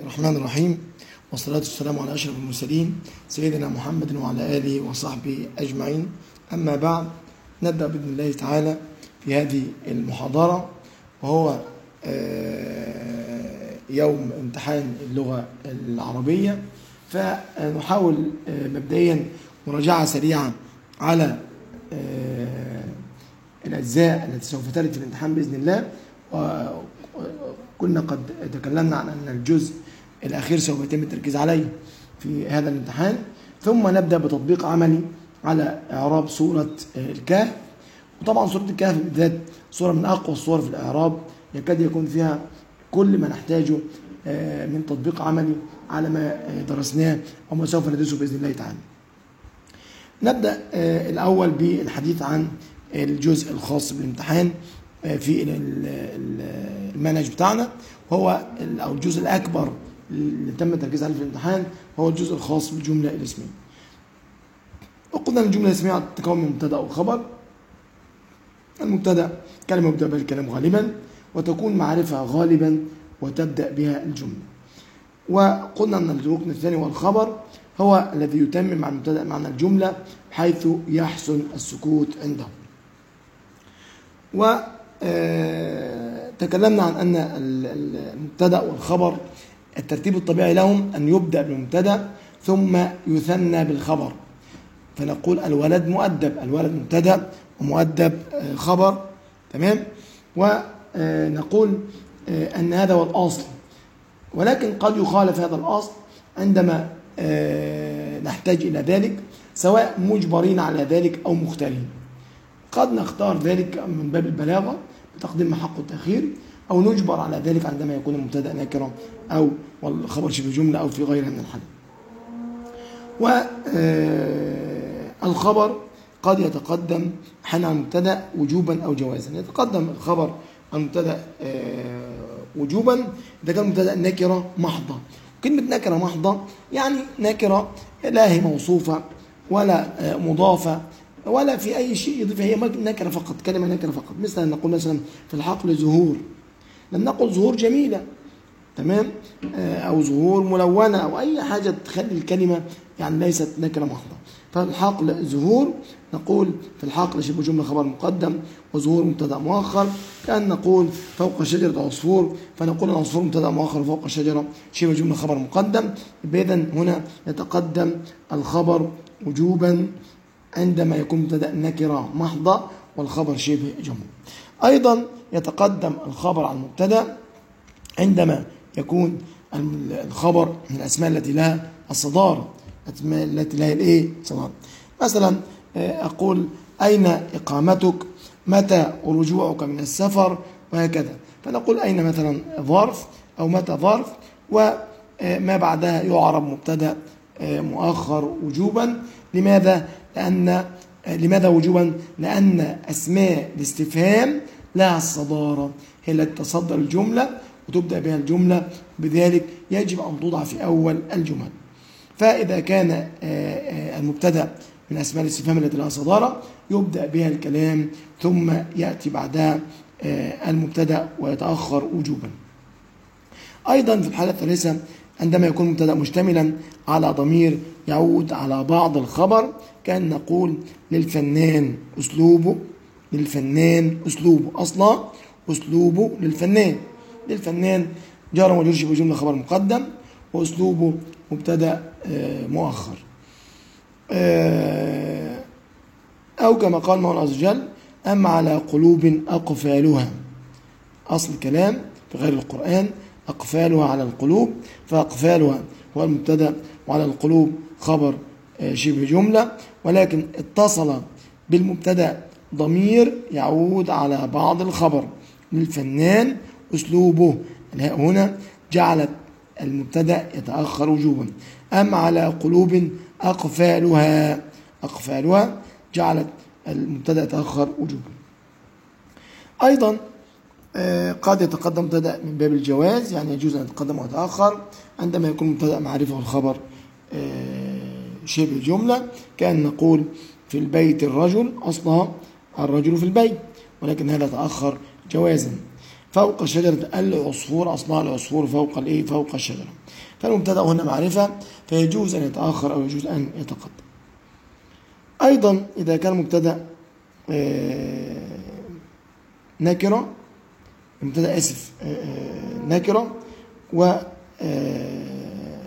الرحمن الرحيم. والصلاة والسلام على أشرف المرسلين سيدنا محمد وعلى آله وصحبه أجمعين. أما بعد نبدأ بإذن الله تعالى في هذه المحاضرة وهو آه، يوم امتحان اللغة العربية. فنحاول آه، مبدئيا مراجعة سريعة على آه، الأجزاء التي سوف ترد في الامتحان بإذن الله. وكنا قد تكلمنا عن أن الجزء الأخير سوف يتم التركيز عليه في هذا الامتحان. ثم نبدأ بتطبيق عملي على إعراب سورة الكهف. وطبعا سورة الكهف بالذات سورة من أقوى الصور في الإعراب. يكاد يكون فيها كل ما نحتاجه من تطبيق عملي على ما درسناه أو ما سوف ندرسه بإذن الله تعالى. نبدأ الأول بالحديث عن الجزء الخاص بالامتحان في المنهج بتاعنا. وهو أو الجزء الأكبر اللي تم التركيز عليه في الامتحان هو الجزء الخاص بالجملة الاسمية. وقلنا الجملة الاسمية تتكون من مبتدأ وخبر. المبتدأ كلمة يبدأ بها الكلام غالبا وتكون معرفة غالبا وتبدأ بها الجملة. وقلنا أن الركن الثاني هو الخبر هو الذي يتمم مع المبتدأ معنى الجملة حيث يحسن السكوت عنده. و تكلمنا عن أن المبتدأ والخبر الترتيب الطبيعي لهم أن يبدأ بالمبتدأ ثم يثنى بالخبر. فنقول الولد مؤدب الولد مبتدأ ومؤدب خبر تمام؟ ونقول أن هذا هو الأصل. ولكن قد يخالف هذا الأصل عندما نحتاج إلى ذلك سواء مجبرين على ذلك أو مختارين. قد نختار ذلك من باب البلاغة بتقديم حق التأخير. أو نجبر على ذلك عندما يكون المبتدأ نكرا أو والخبر شبه جملة أو في غيرها من الحالات والخبر قد يتقدم حال عن المبتدأ وجوبا أو جوازا. يتقدم الخبر عن المبتدأ وجوبا إذا كان المبتدأ نكرة محضة. كلمة نكرة محضة يعني نكرة لا هي موصوفة ولا مضافة ولا في أي شيء يضيف هي نكرة فقط كلمة نكرة فقط. مثل أن نقول مثلا في الحقل زهور لم نقل زهور جميلة. تمام؟ أو زهور ملونة أو أي حاجة تخلي الكلمة يعني ليست نكرة محضة فالحقل زهور نقول في الحقل شبه جملة خبر مقدم وزهور مبتدأ مؤخر. كأن نقول فوق شجرة عصفور فنقول العصفور مبتدأ مؤخر وفوق الشجرة شبه جملة خبر مقدم. إذا هنا يتقدم الخبر وجوبا عندما يكون مبتدأ نكرة محضة والخبر شبه جملة أيضا يتقدم الخبر عن المبتدا عندما يكون الخبر من الأسماء التي لها الأسماء التي لها الإيه؟ صدارة مثلا أقول أين إقامتك؟ متى رجوعك من السفر؟ وهكذا. فنقول أين مثلا ظرف؟ أو متى ظرف؟ وما بعدها يعرب مبتدا مؤخر وجوبا. لماذا؟ لأن لماذا وجوبا؟ لأن أسماء الاستفهام لها الصدارة هي التي تصدر الجملة وتبدأ بها الجملة. بذلك يجب أن توضع في أول الجمل. فإذا كان المبتدأ من أسماء الاستفهام التي لها صدارة يبدأ بها الكلام ثم يأتي بعدها المبتدأ ويتأخر وجوبا. أيضا في الحالة الثالثة عندما يكون المبتدأ مشتملا على ضمير يعود على بعض الخبر كأن نقول للفنان أسلوبه للفنان أسلوبه أصلا أسلوبه للفنان. للفنان جار ومجرور شبه جملة خبر مقدم وأسلوبه مبتدأ مؤخر. أو كما قال مولانا عز وجل أم على قلوب أقفالها. أصل الكلام في غير القرآن أقفالها على القلوب فأقفالها هو المبتدأ وعلى القلوب خبر شبه جملة ولكن اتصل بالمبتدأ ضمير يعود على بعض الخبر للفنان أسلوبه. الهاء هنا جعلت المبتدأ يتأخر وجوبا. أم على قلوب أقفالها؟ أقفالها جعلت المبتدأ يتأخر وجوبا. أيضا قد يتقدم مبتدأ من باب الجواز. يعني يجوز أن يتقدم ويتأخر عندما يكون مبتدأ معرفة والخبر شبه جملة كأن نقول في البيت الرجل أصلها الرجل في البيت ولكن هذا تأخر جوازا. فوق شجرة العصفور أصلها العصفور فوق الإيه فوق الشجرة. فالمبتدأ هنا معرفة فيجوز أن يتأخر أو يجوز أن يتقدم أيضا إذا كان مبتدأ آه، نكرة المبتدأ آسف آه، آه، نكرة و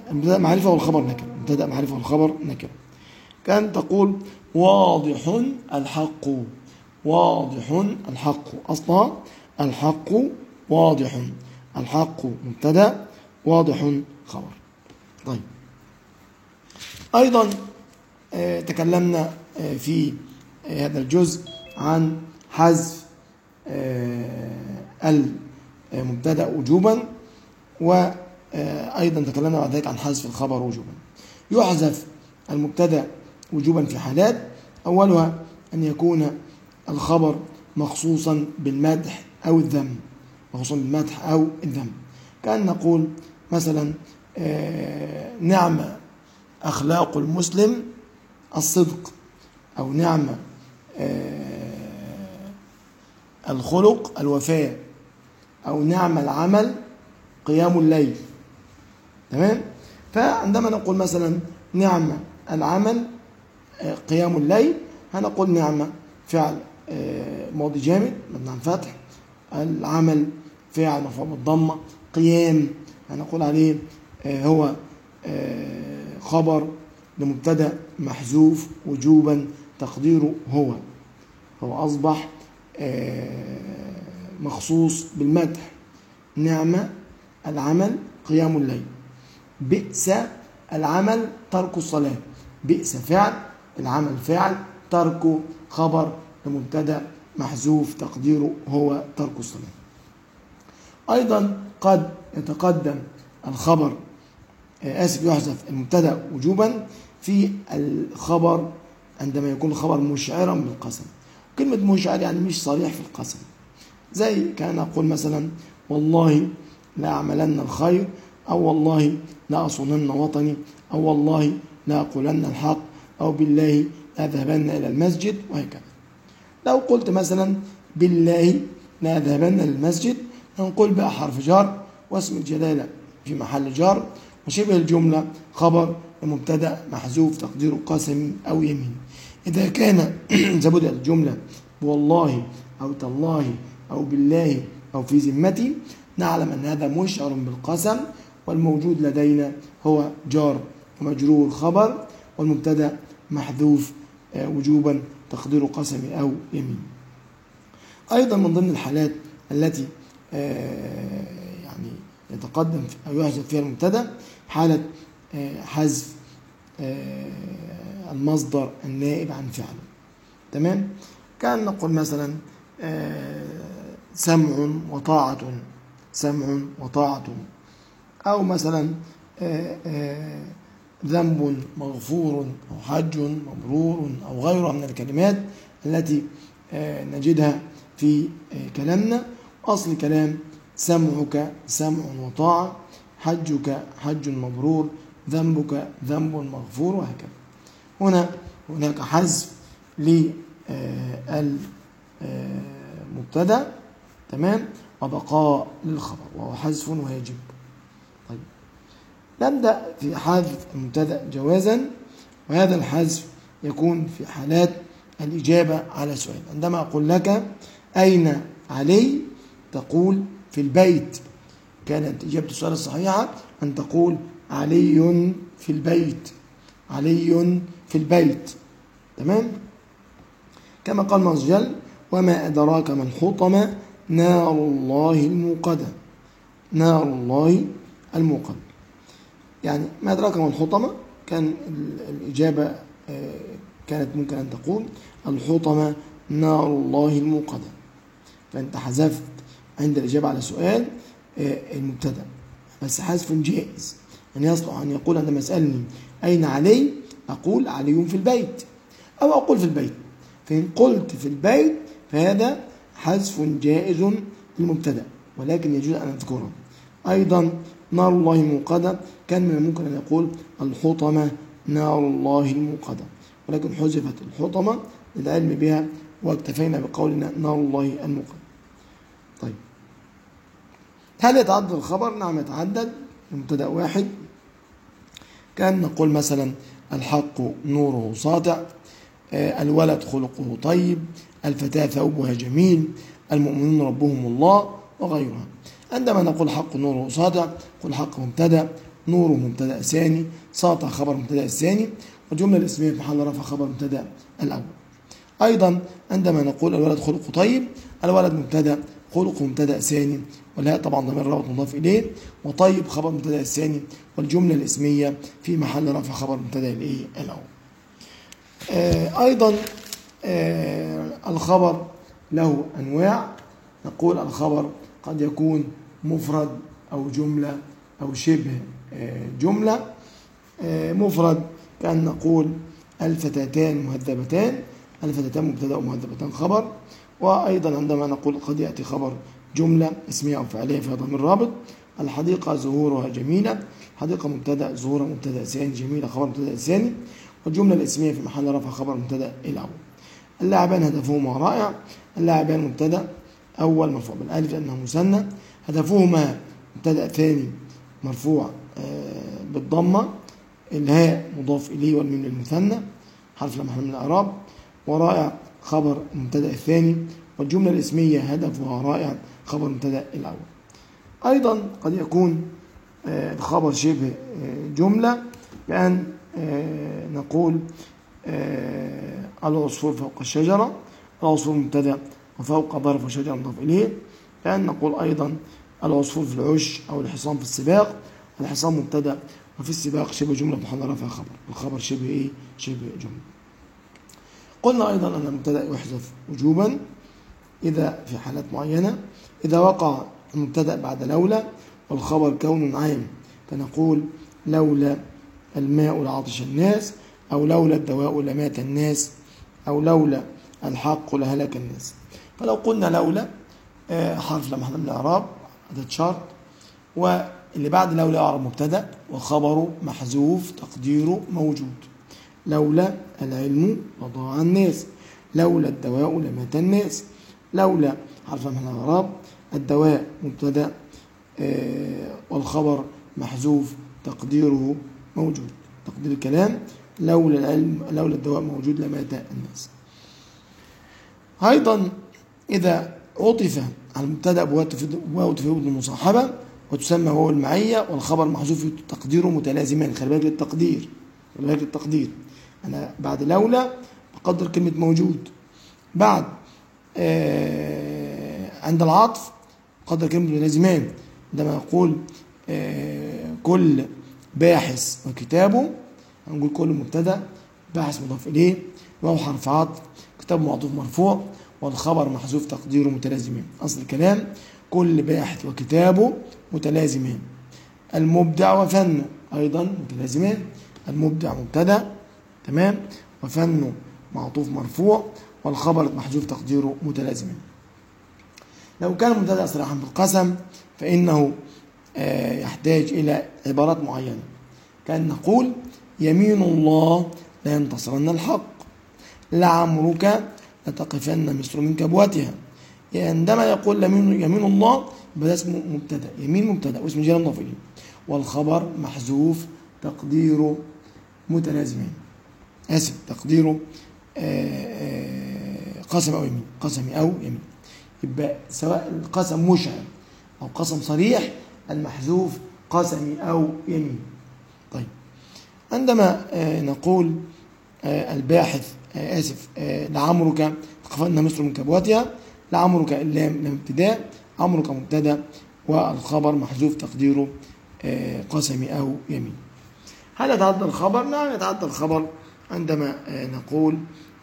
المبتدأ معرفة والخبر نكرة المبتدأ معرفة والخبر نكرة كان تقول واضح الحق. واضح الحق أصلها الحق واضح الحق مبتدأ واضح خبر. طيب. أيضا تكلمنا في هذا الجزء عن حذف المبتدا وجوبا وأيضا تكلمنا بعد ذلك عن حذف الخبر وجوبا. يحذف المبتدا وجوبا في حالات أولها أن يكون الخبر مخصوصا بالمدح أو الذم مخصوصا بالمدح أو الذم. كأن نقول مثلا نعم أخلاق المسلم الصدق أو نعم الخلق الوفاء أو نعم العمل قيام الليل. تمام؟ فعندما نقول مثلا نعم العمل قيام الليل هنقول نعمة فعل. ماضي جامد مبني عن فتح. العمل فعل مرفوع بالضمة قيام هنقول عليه هو خبر لمبتدا محذوف وجوبا تقديره هو. هو أصبح مخصوص بالمدح. نعمة العمل قيام الليل. بئس العمل ترك الصلاة. بئس فعل العمل فعل ترك خبر لمبتدا محذوف تقديره هو ترك الصلاة. أيضا قد يتقدم الخبر آسف يحذف المبتدأ وجوبا في الخبر عندما يكون الخبر مشعرا بالقسم. كلمة مشعر يعني مش صريح في القسم. زي كان أقول مثلا والله لا أعملن الخير أو والله لا أصونن وطني أو والله لا أقولن الحق أو بالله لا أذهبن إلى المسجد وهكذا. لو قلت مثلا بالله لا أذهبن للمسجد نقول بقى حرف جار واسم الجلالة في محل جار وشبه الجملة خبر مبتدأ محذوف تقديره قسم أو يمين. إذا كان زبد الجملة والله أو تالله أو بالله أو في ذمتي نعلم أن هذا مشعر بالقسم والموجود لدينا هو جار ومجرور خبر والمبتدأ محذوف وجوبا تقدير قسم أو يمين. أيضا من ضمن الحالات التي يعني يتقدم أو يحذف فيها المبتدأ حالة حذف المصدر النائب عن فعله تمام؟ كان نقول مثلا سمع وطاعة سمع وطاعة. أو مثلا ذنب مغفور أو حج مبرور أو غيرها من الكلمات التي نجدها في كلامنا. أصل كلام سمعك سمع وطاعة حجك حج مبرور ذنبك ذنب مغفور وهكذا. هنا هناك حذف للمبتدا تمام؟ وبقاء للخبر وهو حذف واجب نبدأ في حذف المبتدأ جوازا وهذا الحذف يكون في حالات الإجابة على سؤال. عندما أقول لك أين علي تقول في البيت. كانت إجابة السؤال الصحيحة أن تقول علي في البيت. علي في البيت. تمام؟ كما قال الله جل وما أدراك ما الحطمة؟ نار الله الموقدة. نار الله الموقدة. يعني ما أدراك ما الحطمة؟ كان الإجابة كانت ممكن أن تقول الحطمة نار الله الموقدة. فأنت حذفت عند الإجابة على سؤال المبتدأ. بس حذف جائز. أن يصلح أن يقول عندما يسألني أين علي؟ أقول علي في البيت. أو أقول في البيت. فإن قلت في البيت فهذا حذف جائز للمبتدأ. ولكن يجوز أن أذكره. أيضا نار الله الموقدة. كان من الممكن أن يقول الحطمة نار الله الموقدة. ولكن حذفت الحطمة للعلم بها واكتفينا بقولنا نار الله الموقدة. طيب. هل يتعدد الخبر؟ نعم يتعدد. مبتدأ واحد. كأن نقول مثلا الحق نوره ساطع آه، الولد خلقه طيب الفتاة ثوبها جميل المؤمنون ربهم الله وغيرها. عندما نقول حق نوره ساطع قل حق مبتدأ نوره مبتدأ ثاني ساطع خبر مبتدأ الثاني والجملة الاسمية في محل رفع خبر مبتدأ الأول. أيضا عندما نقول الولد خلقه طيب الولد مبتدأ خلقه مبتدأ ثاني والهاء طبعا ضمير رابط مضاف إليه وطيب خبر مبتدأ الثاني والجملة الاسمية في محل رفع خبر مبتدأ الإيه الأول. آه أيضا آه الخبر له أنواع. نقول الخبر قد يكون مفرد أو جملة أو شبه آه جملة آه مفرد كأن نقول الفتاتان مهذبتان الفتاتان مبتدأ ومهذبتان خبر. وأيضا عندما نقول قد يأتي خبر جملة اسمية أو فعلية فيها ضمير رابط الحديقة زهورها جميلة حديقة مبتدأ زهورها مبتدأ ثاني جميلة خبر مبتدأ ثاني والجملة الإسمية في محل رفع خبر مبتدأ الأول. اللاعبان هدفهما رائع اللاعبان مبتدأ أول مرفوع بالألف لأنه مثنى هدفهما مبتدا ثاني مرفوع بالضمة الهاء مضاف إليه والميم للمثنى حرف محل من الإعراب ورائع خبر المبتدا الثاني والجملة الإسمية هدفها رائع خبر المبتدا الأول. أيضا قد يكون الخبر شبه جملة بأن نقول العصفور فوق الشجرة العصفور مبتدأ وفوق ظرف وشجرة مضاف إليه بأن نقول أيضا العصفور في العش أو الحصان في السباق. الحصان مبتدأ وفي السباق شبه جملة محل رفع خبر. الخبر شبه إيه؟ شبه جملة. قلنا أيضا أن المبتدأ يحذف وجوبا. إذا في حالات معينة إذا وقع المبتدأ بعد لولا والخبر كون عام فنقول لولا الماء لعطش الناس أو لولا الدواء لمات الناس أو لولا الحق لهلك الناس. فلو قلنا لولا حرف لا محل من الإعراب عدد شرط واللي بعد لولا أعرب مبتدأ وخبره محذوف تقديره موجود. لولا العلم لضاع الناس. لولا الدواء لمات الناس. لولا حرف من الإعراب الدواء مبتدأ والخبر محذوف تقديره موجود. تقدير الكلام لولا العلم لولا الدواء موجود لمات الناس. أيضا إذا عطف على المبتدا بواو تفيد المصاحبة وتسمى واو المعية والخبر محذوف تقديره متلازمان خلي بالك للتقدير خلي بالك للتقدير. أنا بعد لولا بقدر كلمة موجود. بعد آه عند العطف قدر كلمة متلازمان عندما نقول آه كل باحث وكتابه هنقول كل مبتدأ باحث مضاف إليه واو حرف عطف كتاب معطوف مرفوع. والخبر محذوف تقديره متلازمان أصل الكلام كل باحث وكتابه متلازمان المبدع وفنه أيضا متلازمان المبدع مبتدأ تمام؟ وفنه معطوف مرفوع والخبر محذوف تقديره متلازمان لو كان المبتدا صراحا بالقسم فإنه يحتاج إلى عبارات معينة. كأن نقول يمين الله لا ينتصرن الحق. لعمرك لتقفن مصر من كبوتها عندما يقول يمين, يمين الله يبقى اسمه مبتدا يمين مبتدا واسم جلال مضاف والخبر محذوف تقديره متلازمان آسف تقديره قسم أو يمين قسم أو يمين. يبقى سواء القسم مشعر أو قسم صريح المحذوف قسمي أو يمين. طيب عندما نقول الباحث آسف لعمرك قفلنا مصر من كبوتها لعمرك اللام لام ابتداء عمرك مبتدأ والخبر محذوف تقديره قسمي أو يمين. هل يتعدى الخبر؟ نعم يتعدى الخبر عندما نقول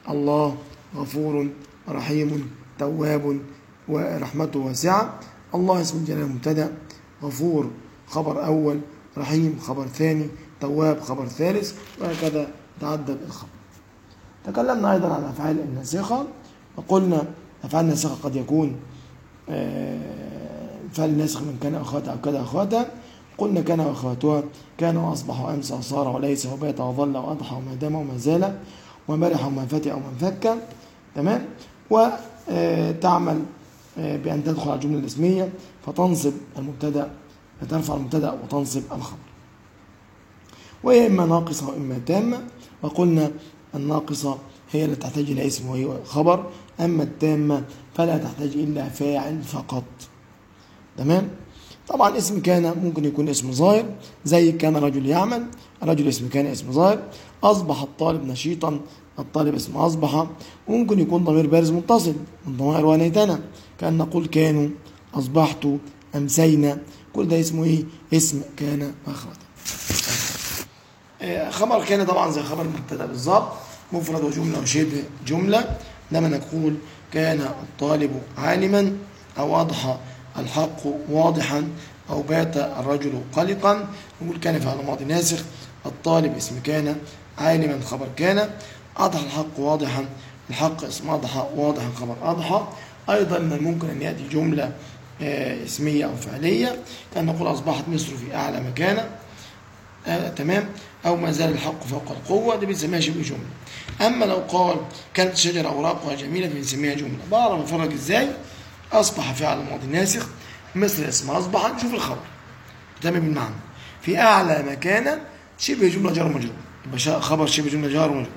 الله غفور رحيم تواب ورحمته واسعة. الله اسم الجلال مبتدا غفور خبر أول رحيم خبر ثاني تواب خبر ثالث وهكذا تعدد الخبر. تكلمنا أيضا عن أفعال الناسخة وقلنا أفعال الناسخة قد يكون فعل الناسخ من كان أخواتها أو كذا أخواتها. قلنا كان أخواتها كان وأصبح وأمس وصار وليس وبات وظل وأضحى وما دام وما زال ومرح وما فتئ وما انفك. تمام؟ وتعمل آه، بأن تدخل على الجملة الاسمية فتنصب المبتدأ فترفع المبتدأ وتنصب الخبر. وهي إما ناقصة وإما تامة. وقلنا الناقصة هي التي تحتاج إلى اسم وهي خبر. أما التامة فلا تحتاج إلا فاعل فقط. تمام؟ طبعا اسم كان ممكن يكون اسم ظاهر زي كان رجل يعمل رجل اسم كان اسم ظاهر. أصبح الطالب نشيطا الطالب اسم أصبح. وممكن يكون ضمير بارز متصل من ضمائر ونيتنا كأن نقول كانوا أصبحت أمسينا. كل ده اسمه إيه؟ اسم كان آه، خبر كان طبعا زي خبر المبتدأ بالظبط. مفرد وجملة وشبه جملة. لما نقول كان الطالب عالما أو أضحى الحق واضحا أو بات الرجل قلقا. نقول كان فعل ماضي ناسخ. الطالب اسم كان عالما خبر كان أضحى الحق واضحا. الحق اسم أضحى واضحا خبر أضحى أيضا من الممكن أن يأتي جملة آه، اسمية أو فعلية. كأن نقول أصبحت مصر في أعلى مكانة. آه تمام. أو ما زال الحق فوق القوة دي بنسميها شبه جملة. أما لو قال كانت الشجرة أوراقها جميلة فبنسميها جملة. بعرف أفرج إزاي؟ أصبح فعل ماضي ناسخ مثل اسم أصبح نشوف الخبر. تمام المعنى في أعلى مكانة شبه جملة جار مجرور يبقى خبر شبه جملة جار مجرور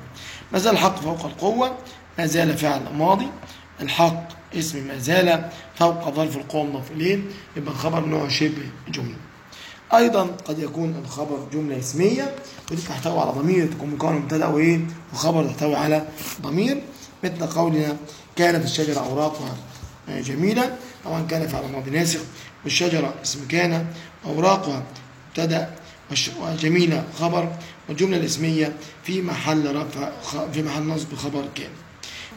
ما زال الحق فوق القوة ما زال فعل ماضي. الحق اسم ما زال فوق ظرف القوة مضاف إليه يبقى الخبر نوع شبه جملة. أيضا قد يكون الخبر جملة اسمية ودي تحتوي على ضمير تكون مكون مبتدأ وإيه وخبر تحتوي على ضمير. مثل قولنا كانت الشجرة أوراقها جميلة. طبعا كان فعل ماضي ناسخ والشجرة اسم كان أوراقها مبتدأ وجميلة خبر والجملة الاسمية في محل رفع في محل نصب خبر كان.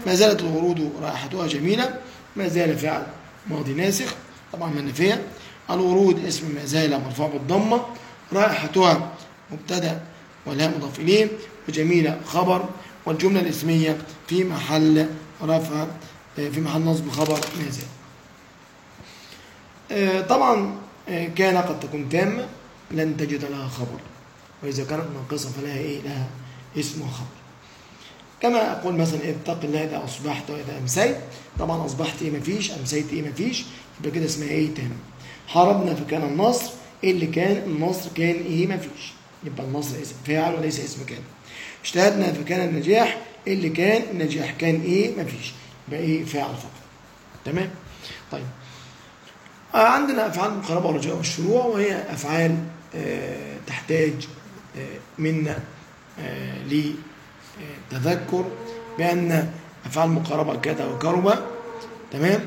ما زالت الورود رائحتها جميلة ما زال فعل ماضي ناسخ. طبعا منفية الورود اسم زال مرفوع بالضمة. رائحتها مبتدأ ولا مضاف إليه. وجميلة خبر والجملة الإسمية في محل رفع في محل نصب خبر ما زال. آه، طبعا آه، كان قد تكون تامة. لن تجد لها خبر. وإذا كانت ناقصة فلها إيه؟ لها اسم وخبر. كما أقول مثلا اتق الله إذا أصبحت وإذا أمسيت. طبعا أصبحت إيه؟ مفيش. أمسيت إيه؟ مفيش. يبقى كده اسمها إيه؟ تامة. حاربنا فكان النصر إيه اللي كان النصر كان إيه؟ مفيش يبقى النصر اسم فاعل وليس اسم كان اجتهدنا فكان النجاح إيه اللي كان النجاح كان إيه؟ مفيش يبقى إيه؟ فاعل فقط. تمام؟ طيب. آه، عندنا أفعال المقاربة والرجاء والشروع وهي أفعال آه، تحتاج آه، منا لتذكر بأن أفعال المقاربة كاد وكربة. تمام؟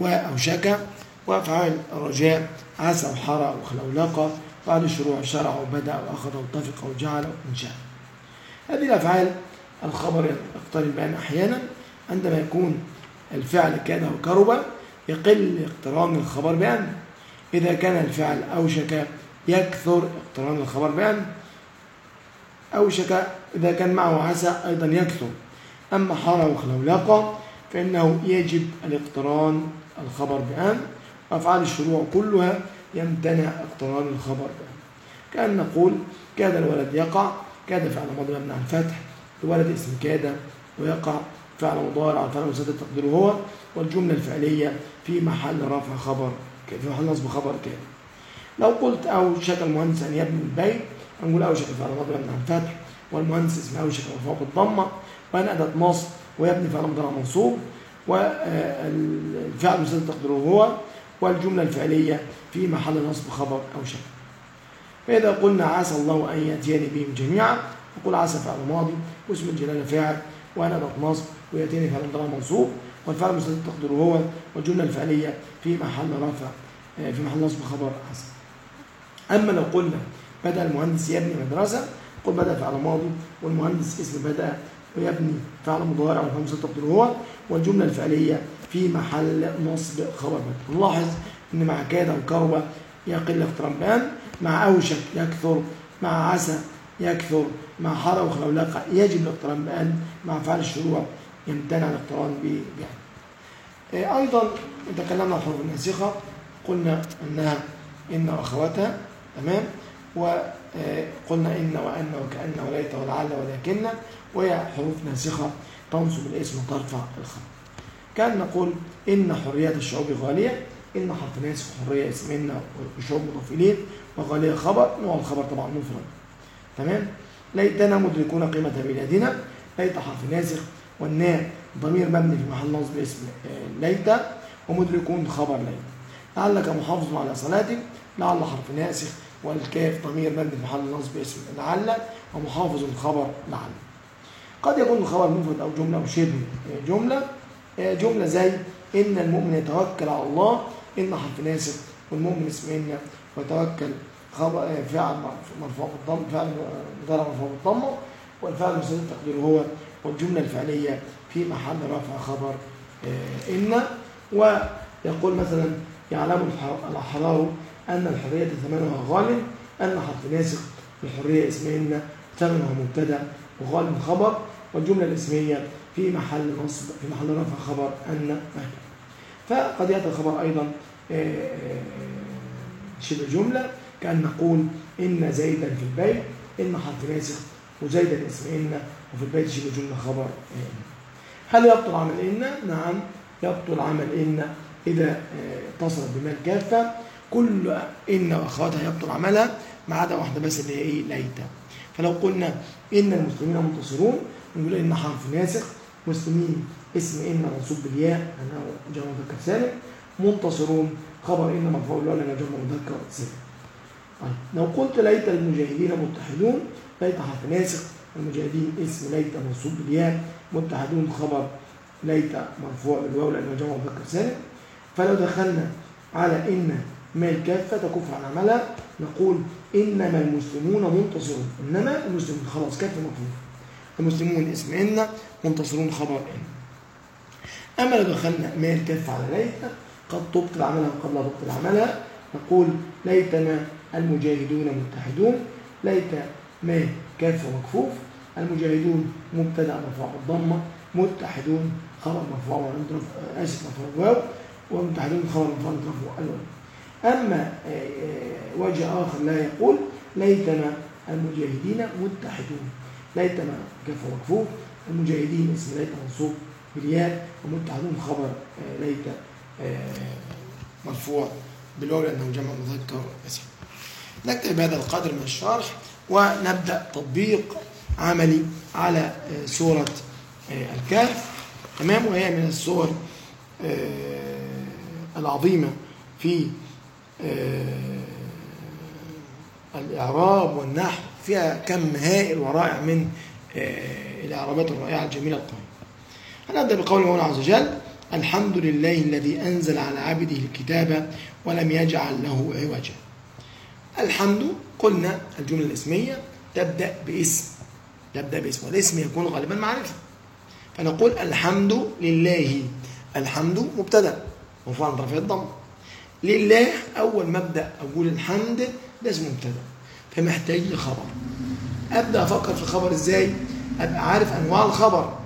وأوشك وأفعال الرجاء عسى وحرى وخلولقة وأفعال الشروع شرع وبدأ وأخذ واتفق وجعل وإنشاء هذه الأفعال الخبر يقترن بأن أحيانا عندما يكون الفعل كاد وكربة يقل اقتران الخبر بأن. إذا كان الفعل أوشك يكثر اقتران الخبر بأن. أوشك إذا كان معه عسى أيضا يكثر. أما حار وخلولقة فإنه يجب الاقتران الخبر بأن. وأفعال الشروع كلها يمتنع اقتران الخبر بأن كأن نقول كاد الولد يقع كاد فعل ماضي مبني عن الفتح الولد اسم كاد ويقع فعل مضارع فعل مسدد تقديره هو والجملة الفعلية في محل رفع خبر في محل نصب خبر كان لو قلت أوشك المهندس أن يبني البيت نقول أوشك فعل مضارع من الفتح والمهندس اسم أوشك مرفوع بالضمة وأن أداة نصب ويبني فعل مضارع منصوب والفعل المسدد تقديره هو والجملة الفعلية في محل نصب خبر أوشك فإذا قلنا عسى الله أن يأتيني بهم جميعا نقول عسى فعل ماضي واسم الجلالة فاعل وأنا نصب ويأتيني فعل مضارع منصوب والفعل المستتر تقدر هو والجملة الفعلية في محل رفع آه، في محل نصب خبر حسن أما لو قلنا بدأ المهندس يبني مدرسة قل بدأ فعل ماضي والمهندس اسم بدأ ويبني فعل مضارع والفعل المستتر تقدر هو والجملة الفعلية في محل نصب خبر نلاحظ أن مع كاد وكربة يقل اقتران بان مع أوشك يكثر مع عسى يكثر مع حرى وخلولقة يجب الاقتران بأن مع فعل الشروع يمتنع الاقتران بجهل إيه، أيضا تكلمنا عن الحروف الناسخة قلنا أنها إن وأخواتها تمام؟ وقلنا إن وأن وكأن وليت ولعل ولكن وهي حروف ناسخة تنصب الاسم وترفع الخبر كان نقول إن حريات الشعوب غالية إن حرف ناسخ حرية اسم إن وشعوب مضاف إليه وغالية خبر نوع الخبر طبعا مفرد. تمام؟ ليتنا مدركون قيمة بلادنا. ليت حرف ناسخ والناء ضمير مبني في محل نصب اسم آه، ليت ومدركون خبر ليت. لعلك محافظ على صلاتك. لعل حرف ناسخ والكاف ضمير مبني في محل نصب اسم لعل ومحافظ خبر لعل. قد يكون الخبر مفرد أو جملة أو شبه آه، جملة زي إن المؤمن يتوكل على الله إن حرف ناسخ والمؤمن اسم إن ويتوكل آه، فعل مرفوع بالضم فعل مضارع مرفوع بالضمه والفعل المستتر تقديره هو والجملة الفعلية في محل رفع خبر آه، إن. ويقول مثلا يعلم الأحرار أن الحرية ثمنها غالب أن حرف ناسخ الحرية اسم إن ثمنها مبتدأ وغالب خبر والجملة الإسمية في محل نصب في محل رفع خبر أن فقد يأتي الخبر أيضا آه، آه، شبه جملة كأن نقول إن زيدا في البيت إن حرف ناسخ وزيدا اسم إن وفي البيت شبه جملة خبر إن. هل يبطل عمل إن؟ نعم يبطل عمل إن إذا آه، اتصلت بمال كافة. كل إن وأخواتها يبطل عملها ما عدا واحدة بس اللي هي إيه فلو قلنا إن المسلمين منتصرون نقول إن حرف ناسخ مسلمين. اسم إن منصوب بالياء أنه جمع مذكر سالم. منتصرون خبر إن مرفوع بالواو لأنه جمع مذكر سالم. طيب لو قلت ليت المجاهدين متحدون ليت حرف ناسخ. المجاهدين اسم ليت منصوب بالياء متحدون خبر ليت مرفوع بالواو لأنه جمع مذكر سالم. فلو دخلنا على إن ما الكافة تكف عن عملها نقول إنما المسلمون منتصرون. إنما المسلمون خلاص كافة مكفوف المسلمون اسم إن منتصرون خبر إن أما لو دخلنا ما الكافة على ليت قد تبطل عملها قبل تبطل عملها نقول ليتنا المجاهدون متحدون ليت ما كاف مكفوف المجاهدون مبتدأ مرفوع بالضمة متحدون خبر مرفوع آسف مرفوع الواو ومتحدون خبر مرفوع مرفوع الواو. أما آه، آه، وجه آخر لا يقول ليتنا المجاهدين متحدون. ليتنا كاف مكفوف. المجاهدين اسم ليت منصوب بالياء ومتحدون خبر آه، ليت مرفوع بالواو لأنه جمع مذكر اسم نكتب هذا القدر من الشرح ونبدأ تطبيق عملي على آه، سورة آه، الكهف. تمام؟ وهي من السور آه، العظيمة في الإعراب والنحو فيها كم هائل ورائع من الإعرابات الرائعة الجميلة القوية. هنبدأ بقول المولى عز وجل الحمد لله الذي أنزل على عبده الكتاب ولم يجعل له عوجا. الحمد قلنا الجملة الاسمية تبدأ باسم تبدأ باسم والاسم يكون غالبا معرفة. فنقول الحمد لله. الحمد مبتدأ مرفوع عن رفع الضم. لله أول ما أبدأ أقول الحمد ده اسم مبتدأ. فمحتاج لخبر. أبدأ أفكر في الخبر إزاي؟ أبقى عارف أنواع الخبر.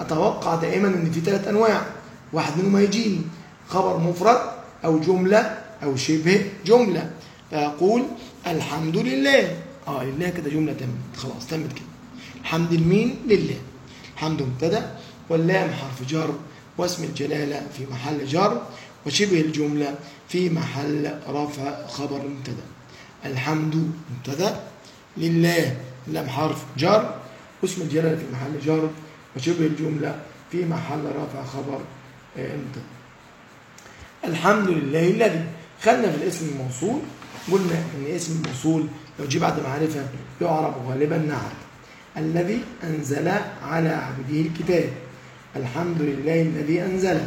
أتوقع دائما أن في ثلاث أنواع. واحد منهم هيجيني. خبر مفرد أو جملة أو شبه جملة. فيقول الحمد لله. آه لله كده جملة تمت. خلاص تمت كده. الحمد لمين؟ لله. الحمد مبتدأ. واللام حرف جر. واسم الجلالة في محل جر. وشبه الجملة في محل رفع خبر مبتدأ. الحمد مبتدا لله اللام حرف جر واسم الجلالة في محل جر وشبه الجملة في محل رفع خبر مبتدا الحمد لله الذي خلنا في الاسم الموصول قلنا إن اسم الموصول لو جه بعد معرفة يعرب غالبا نعت الذي أنزل على عبده الكتاب. الحمد لله الذي أنزل.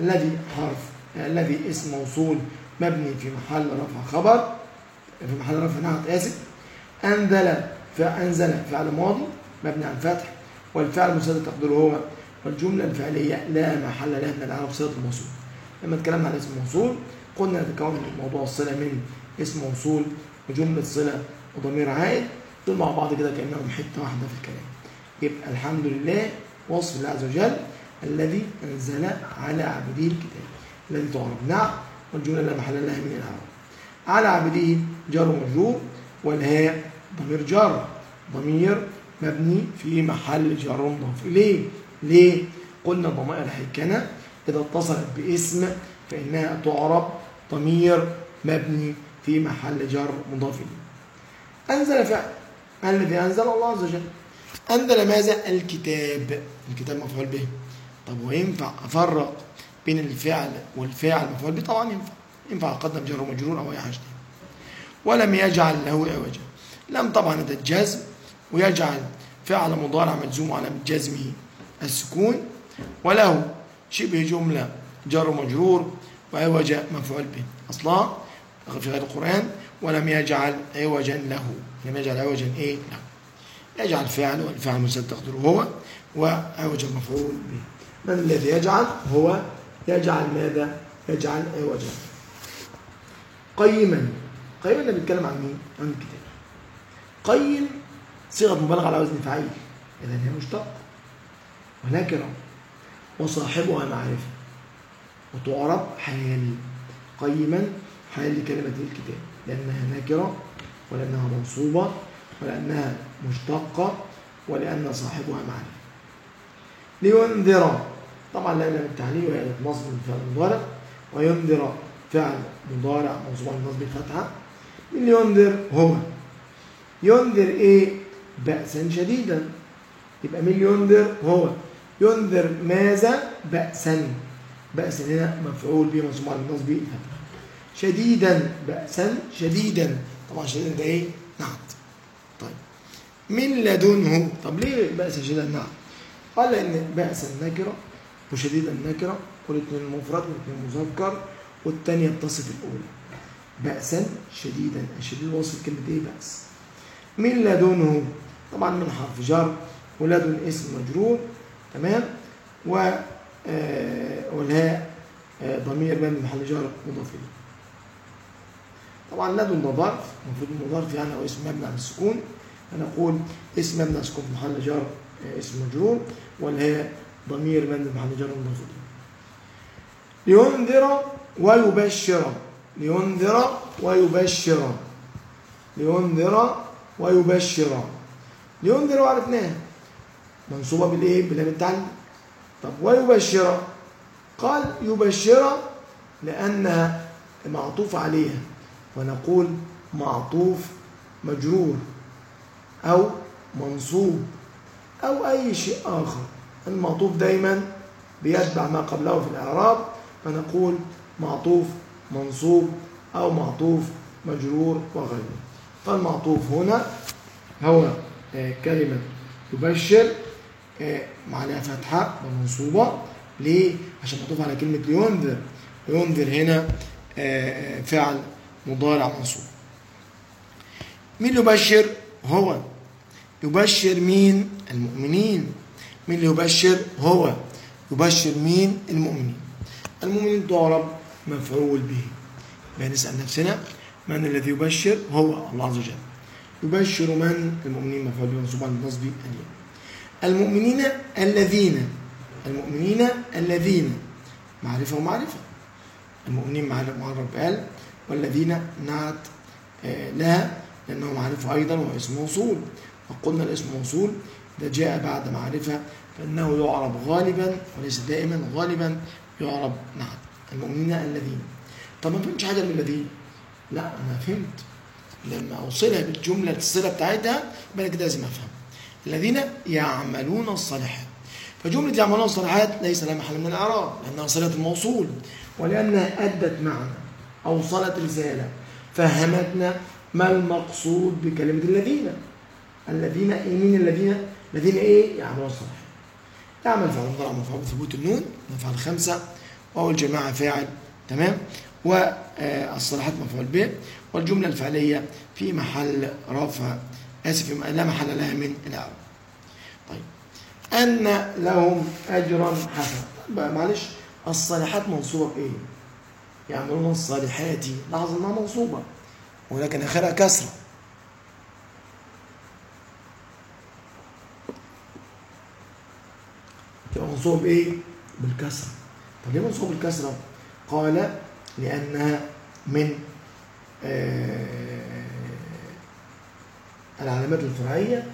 الذي حرف الذي اسم موصول مبني في محل رفع خبر. في محل رفع نعت آسف. أنزل فأنزل فعل ماضي مبني عن فتح والفعل مسدد تقديره هو والجملة الفعلية لا محل لها من العرب صيغة الموصول. لما اتكلمنا عن اسم الموصول قلنا نتكون موضوع الصله من اسم موصول وجملة صلة وضمير عائد دول مع بعض كده كأنهم حتة واحدة في الكلام. يبقى الحمد لله وصف الله عز وجل الذي أنزل على عبده الكتاب الذي تعرف نعم والجملة لا محل لها من الإعراب على عبده جر ومجرور والهاء ضمير جر ضمير مبني في محل جر مضاف إليه. ليه؟ قلنا ضمائر الحكنة إذا اتصلت باسم فإنها تعرب ضمير مبني في محل جر مضاف إليه. أنزل فعل الذي أنزل الله عز وجل. أنزل ماذا؟ الكتاب. الكتاب مفعول به. طب وينفع أفرق بين الفعل والفاعل مفعول به؟ طبعا ينفع. ينفع أقدم جر ومجرور أو أي حاجة ولم يجعل له عوجا. لم طبعا ده الجزم ويجعل فعل مضارع مجزوم على جزمه السكون وله شبه جملة جر ومجرور وعوج مفعول به أصلا في غير القرآن ولم يجعل عوجا له. لم يجعل عوجا إيه؟ له يجعل فعل والفعل مسد تقدره هو وعوج المفعول به. من الذي يجعل هو يجعل ماذا؟ يجعل عوجا. قيما. قيما ده بيتكلم عن مين؟ عن الكتاب. قيم صيغة مبالغة على وزن فعيل اذا هي مشتق. ونكره وصاحبها معرفه وتعرب حال قيما حال كلمه الكتاب. لأنها نكرة ولأنها منصوبة ولأنها مشتقة ولأن صاحبها معرفه لينذر. طبعا لا من التعليل وهي نصب الفعل المضارع وينذر فعل مضارع منصوب على النصب الفتحه من ينذر هو ينذر إيه بأسا شديدا. يبقى مين ينذر هو. ينذر ماذا؟ بأسا. بأسا هنا مفعول به منصوب على النصب شديدا. بأسا شديدا. طبعا شديدا ده إيه؟ نعت طيب. من لدنه. طب ليه بأسا شديدا نعت قال ان بأسا نكرة وشديدا نكرة. والاثنين مفرد والاثنين مذكر. والثانيه بتصف الاولى بأسا شديدا. الشديد وصف كلمة إيه؟ بأس. من لدنه طبعا من حرف جر ولدن اسم مجرور تمام؟ و آه والهاء آه ضمير بين محل جر مضاف إليه. طبعا لدن ده ظرف المفروض إنه ظرف يعني أو اسم مبني على السكون. فنقول اسم مبني على السكون محل جر آه اسم مجرور والهاء ضمير مبني محل جر مضاف إليه. لينذر ويبشر. لينذر ويبشر. لينذر ويبشر. لينذر عرفناها منصوبة بالإيه؟ بلام التعليم طب ويبشر. قال يبشر لأنها معطوف عليها. ونقول معطوف مجرور أو منصوب أو أي شيء آخر. المعطوف دايما بيتبع ما قبله في الإعراب. فنقول معطوف منصوب أو معطوف مجرور وغيره فالمعطوف هنا هو كلمة يبشر معناها فتحة ومنصوبة ليه؟ عشان معطوف على كلمة لينذر ينذر هنا فعل مضارع منصوب مين يبشر؟ هو يبشر مين؟ المؤمنين مين اللي يبشر؟ هو يبشر مين؟ المؤمنين المؤمنين تعرب مفعول به. بنسأل نفسنا من الذي يبشر؟ هو الله عز وجل. يبشر من؟ المؤمنين مفعول به منصوب على النصب اليوم المؤمنين الذين المؤمنين الذين. معرفة ومعرفة. المؤمنين معرف قال والذين نعت لها لأنه معرفة أيضا واسم موصول وقلنا الاسم موصول ده جاء بعد معرفة فإنه يعرب غالبا وليس دائما غالبا يعرب نعت. المؤمنين الذين. طب ما فهمتش حاجة من الذين لا أنا فهمت. لما أوصلها بالجملة الصلة بتاعتها يبقى كده لازم أفهم. الذين يعملون الصالحات. فجملة يعملون الصالحات ليس لها محل من الإعراب لأنها صلة الموصول. ولأنها أدت معنى أوصلت رسالة فهمتنا ما المقصود بكلمة الذين. الذين إيه؟ مين الذين؟ الذين إيه؟ يعملون الصالحات. يعمل فعل مضارع مفعول بثبوت النون مفعل خمسة. وهو الجماعة فاعل تمام؟ والصلاحات مفعول به والجملة الفعلية في محل رفع آسف لا محل لها من الإعراب طيب. أن لهم أجرا حسنا معلش الصالحات منصوبة بإيه؟ يعملون الصالحات. لاحظ أنها منصوبة ولكن آخرها كسرة. تبقى منصوبة بإيه؟ بالكسرة. طب ليه منصوبة بالكسرة؟ قال لأنها من آه العلامات الفرعية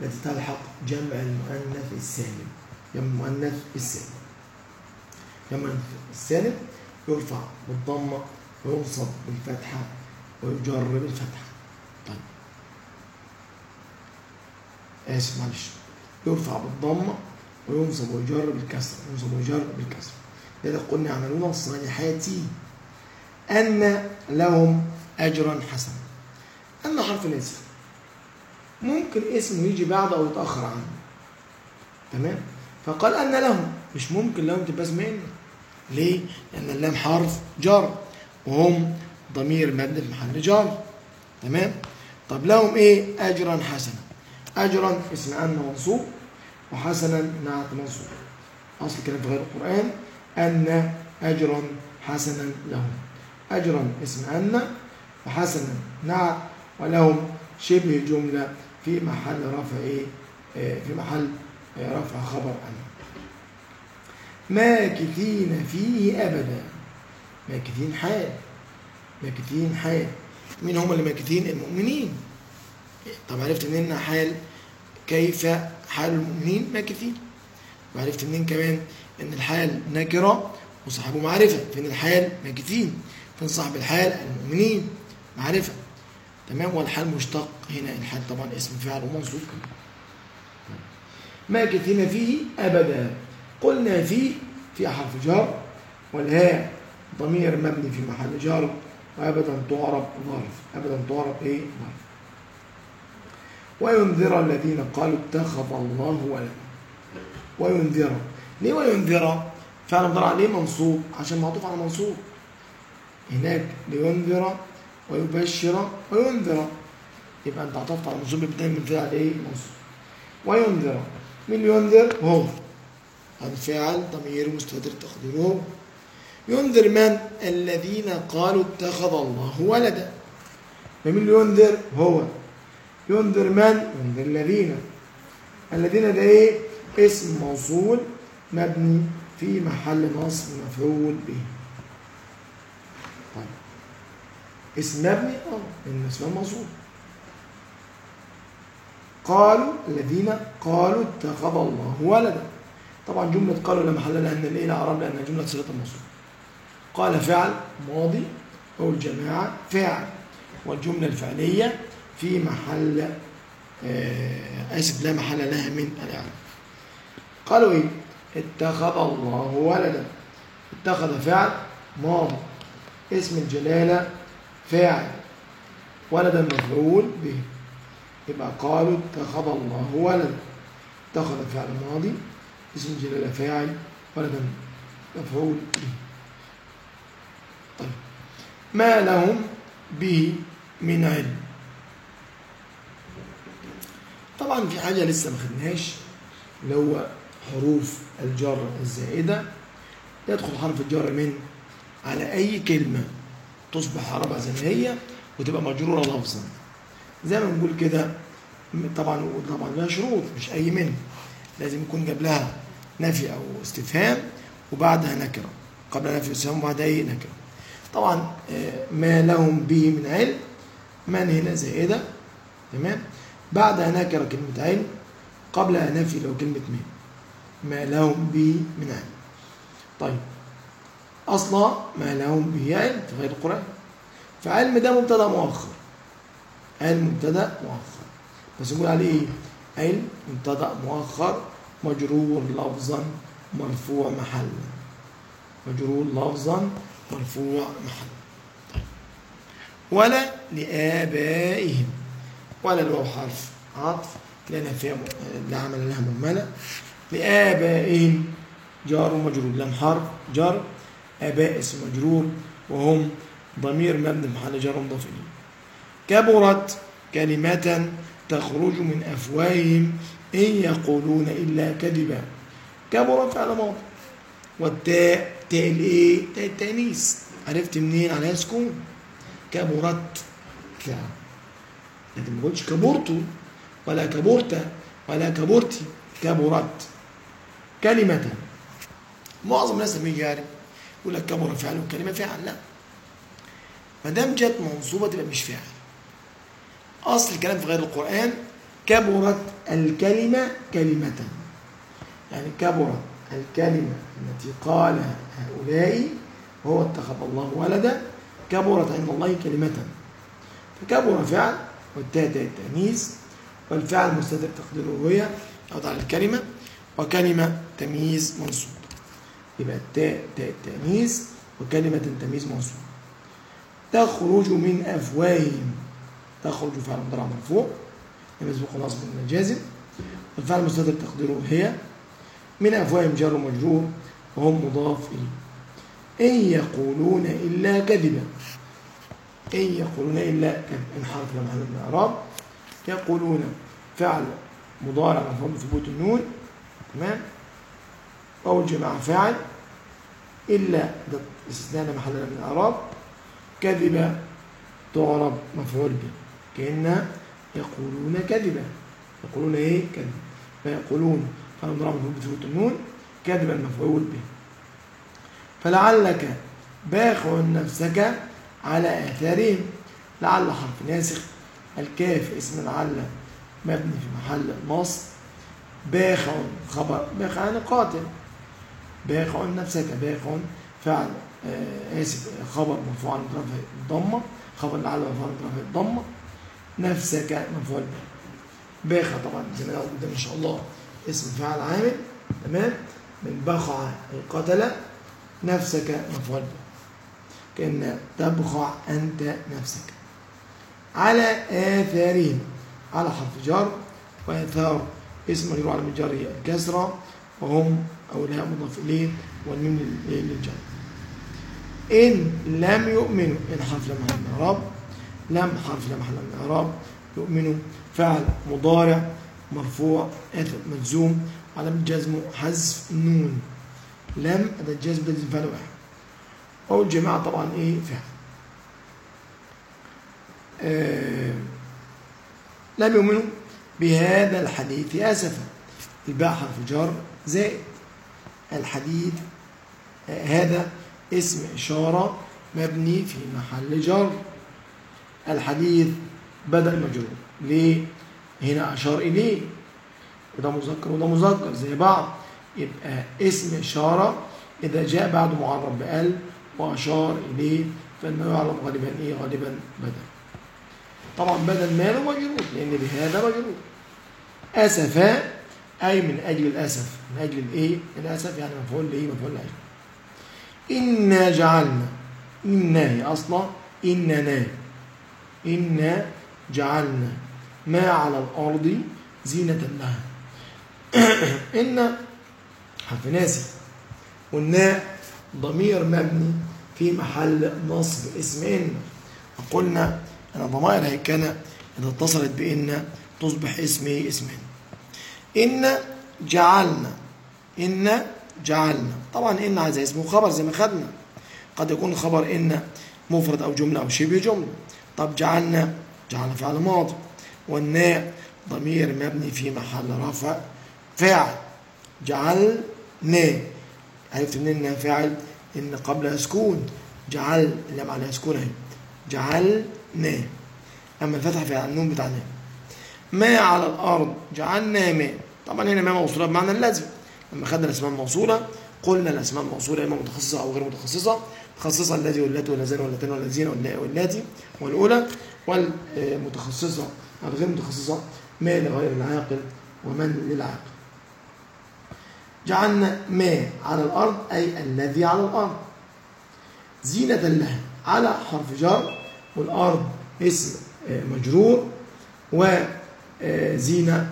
التي تلحق جمع المؤنث السالم. جمع المؤنث السالم. كما السالب يرفع بالضمة وينصب بالفتحة ويجر بالفتحة. طيب. آسف معلش. يرفع بالضمة وينصب ويجر بالكسر ينصب ويجر بالكسر لذا قلنا يعملون الصالحات أن لهم أجرا حسنا. أن حرف الاسم ممكن اسمه يجي بعد أو يتأخر عنه. تمام؟ فقال أن لهم مش ممكن لهم تبقى اسم إن ليه؟ لأن اللام حرف جر وهم ضمير مبني في محل جر تمام؟ طب لهم إيه؟ أجرا حسنا. أجرا اسم أن منصوب وحسنا نعت منصوب. أصل كلام في غير القرآن أن أجرا حسنا لهم. أجرا اسم أن وحسنا. نعت ولهم شبه جملة في محل رفع إيه؟ في محل رفع خبر أن. ماكثين فيه أبدا. ماكثين حال ماكثين حال مين هم اللي ماكثين المؤمنين. طب عرفت منين حال كيف حال المؤمنين ماكثين؟ وعرفت منين كمان إن الحال نكرة وصاحبه معرفة فين الحال ماكثين فين صاحب الحال المؤمنين معرفة. تمام؟ والحال مشتق. هنا الحال طبعا اسم فعل ومنصوب. ماكثين فيه ابدا. قلنا فيه في حرف جر والهاء ضمير مبني في محل جر وابدا تعرب ظرف. ابدا تعرب إيه؟ ظرف. وينذر الذين قالوا اتخذ الله ولدا. وينذر ليه وينذر فعل مضارع ليه منصوب عشان معطوف على منصوب. هناك لينذر ويبشر وينذر. يبقى انت عطفت على منصوب بدايه من فعل إيه؟ منصوب. وينذر. من ينذر؟ هو. الفعل ضمير مستتر تقديره. ينذر من؟ الذين قالوا اتخذ الله ولدا. فمن ينذر؟ هو. ينذر من؟ ينذر الذين. الذين ده إيه؟ اسم موصول. مبني في محل نصب مفعول به. طيب. اسم مبني؟ آه. من اسم موصول. قالوا الذين قالوا اتخذ الله ولدا. طبعا جملة قالوا لا محل لها من الايه الاعراب لانها جملة صيغة الموصول. قال فعل ماضي أو الجماعة فاعل والجملة الفعلية في محل آه اسف لا محل لها من الإعراب. قالوا إيه؟ اتخذ الله ولدا. اتخذ فعل ماضي اسم الجلالة فاعل. ولدا مفعول به. يبقى قالوا اتخذ الله ولدا. اتخذ فعل ماضي. اسم الجلالة فاعل. ولدا مفعول به. طيب. ما لهم به من علم؟ طبعا في حاجة لسه ما خدناش اللي هو حروف الجر الزائدة. يدخل حرف الجر من على أي كلمة تصبح ما هي وتبقى مجرورة لفظا. زي ما بنقول كده طبعا طبعا لها شروط مش أي من لازم يكون جاب لها نفي أو استفهام وبعدها نكرة. قبل نفي الاستفهام وبعدها أي نكرة. طبعا ما لهم به من علم. من هنا زائدة. تمام؟ بعدها نكرة كلمة علم. قبلها نفي لو كلمة من. ما لهم به من علم. طيب. أصلا ما لهم به علم في غير القرآن. فعلم ده مبتدأ مؤخر. علم مبتدأ مؤخر. بس نقول عليه إيه؟ علم مبتدأ مؤخر. مجرور لفظا مرفوع محلا. مجرور لفظا مرفوع محلا. طيب. ولا لآبائهم. ولا الواو حرف عطف. لنا فيها لا عمل لها مهملة لآبائهم جار ومجرور. لم حرف جر آباء اسم مجرور وهم ضمير مبني محل جر مضاف إليه كبرت كلمة تخرج من أفواههم إن يقولون إلا كذبا. كبر فعل ماضي والتاء تاء الإيه؟ تاء التأنيث. عرفت منين؟ عليها سكون كبرت. فعل لكن ما قلتش كبرت ولا كبرت ولا كبرتي كبرت. كلمة. معظم الناس لما يجي يقول لك كبر فعل وكلمة فعل. لا. ما دام جت منصوبة تبقى مش فعل. أصل الكلام في غير القرآن كبرت الكلمة كلمة. يعني كبرت الكلمة التي قالها هؤلاء وهو اتخذ الله ولدا كبرت عند الله كلمة. فكبر فعل والتاء تاء التأنيث والفعل مستتر تقديره هي على الكلمة وكلمة تمييز منصوب. يبقى التاء تاء التأنيث وكلمة تمييز منصوب. تخرج من أفواههم. تخرج فعل مضارع مرفوع. يسبق نصب من الجازم. والفعل المستتر تقديره هي. من أفواههم جار ومجرور وهم مضاف إليه إن يقولون إلا كذبا. إن يقولون إلا كذبا. إن حرف لمحل من الإعراب. يقولون فعل مضارع مرفوع بثبوت النون. تمام؟ أو الجماعة فاعل إلا ده استثناء محل من الإعراب كذب تعرب مفعول به كأن يقولون كذبا. يقولون إيه؟ كذب. فيقولون فلم ضرب مفعول النون كذبا مفعول به. فلعلك باخع نفسك على آثارهم. لعل حرف ناسخ الكاف اسم لعل مبني في محل نصب باخع خبر باخع يعني قاتل. باخع نفسك باخع فعل آه آسف خبر مرفوع عن رفع الضمة خبر لعل مرفوع عن رفع الضمة نفسك به. باخع طبعا زي ما قدام إن شاء الله اسم فعل عامل تمام؟ من بخع القتل نفسك مفعول كأن تبخع أنت نفسك. على آثارهم على حرف جر وآثار اسم مجرور على الجر الكسرة وهم أولياء مضاف إليه والميم للجر إن لم يؤمنوا إن حرف لم محل من إعراب لم حرف لم محل من إعراب يؤمنوا. فعل مضارع مرفوع آثر مجزوم على جزمه حذف النون لم ده الجزم لازم فعل واحد. أو الجماعة طبعا إيه؟ فعل. آه لم يؤمنوا بهذا الحديث أسفا. الباء حرف جر زائد. الحديث آه هذا اسم إشارة مبني في محل جر. الحديث بدل مجرور. ليه؟ هنا أشار إليه. وده مذكر وده مذكر زي بعض. يبقى اسم إشارة إذا جاء بعد معرب بأل وأشار إليه فإنه يعلم غالبا إيه؟ غالبا بدل. طبعا بدل ماله مجرور لأن بهذا مجرور. أسفا أي من أجل الأسف. من أجل الإيه الأسف يعني مفعول لإيه مفعول لأجل إنا جعلنا. إنا هي أصلا إننا إنا جعلنا ما على الأرض زينة لها. إن حرف ناسي. والناء ضمير مبني في محل نصب اسم إن. وقلنا أن ضمائر هيكنة إذا اتصلت بإن تصبح اسمه اسم إن. إن جعلنا إن جعلنا. طبعا إن عايز اسمه خبر زي ما خدنا قد يكون الخبر إن مفرد أو جملة أو شبه جملة طب جعلنا جعلنا فعل ماضي. والناء ضمير مبني في محل رفع فاعل. جعلنا. عرفت منين إنها فاعل؟ إن قبلها سكون. جعل اللام عليها سكون أهي. جعلنا. أما الفتح في النون بتاعنا. ما على الأرض جعلنا ما. طبعا هنا ما موصولة بمعنى اللازم لما خدنا الأسماء الموصولة قلنا الأسماء الموصولة اما متخصصه أو غير متخصصة. متخصصة الذي واللاتي واللذان واللتان واللذين واللاتي والأولى والمتخصصة الغير متخصصة ما لغير العاقل ومن للعاقل. جعلنا ما على الأرض أي الذي على الأرض. زينة لها على حرف جر والأرض اسم مجرور وزينة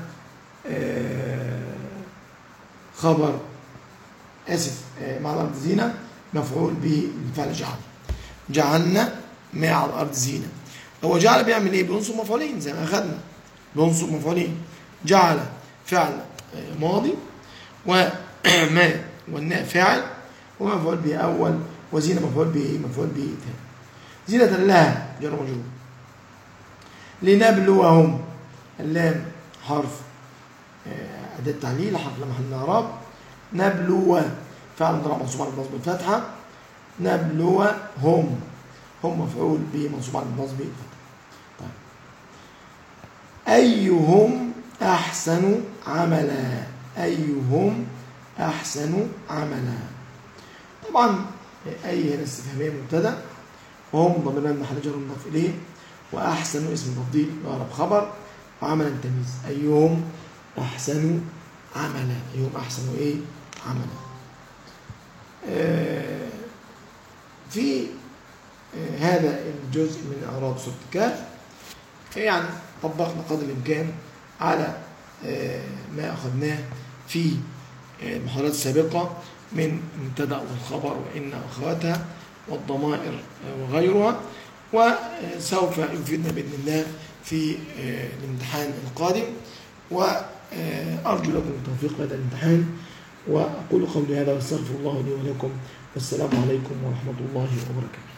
خبر آسف مع الأرض زينة مفعول به الفعل جعل جعلنا على الأرض زينة. هو جعل بيعمل إيه؟ بينصب مفعولين زي ما أخذنا. بينصب مفعولين. جعل فعل ماضي وما والناء فاعل ومفعول به أول وزينة مفعول به مفعول به ثاني. زينة لها جر مجرور لنبلوهم اللام حرف أداة تعليل حرف لمحل الإعراب نبلو فعل مضارع منصوب على النصب الفتحة نبلوهم هم مفعول به منصوب على النصب الفتحة طيب. أيهم أحسن عملا؟ أيهم أحسن عملا؟ طبعا أي هنا استفهامية مبتدأ. وهم ضميران محل جر مضاف إليه وأحسن اسم تفضيل يعرب خبر. وعملا تمييز أيهم أحسن عملا. أيهم أحسن إيه؟ عملا. آه في آه هذا الجزء من أعراب سورة الكهف يعني طبقنا قدر الإمكان على آه ما أخذناه في المحاضرات السابقة من المبتدا والخبر وإن أخواتها والضمائر وغيرها. وسوف يفيدنا بإذن الله في الامتحان القادم وأرجو لكم التوفيق في هذا الامتحان وأقول قولي هذا واستغفر الله لي ولكم والسلام عليكم ورحمة الله وبركاته.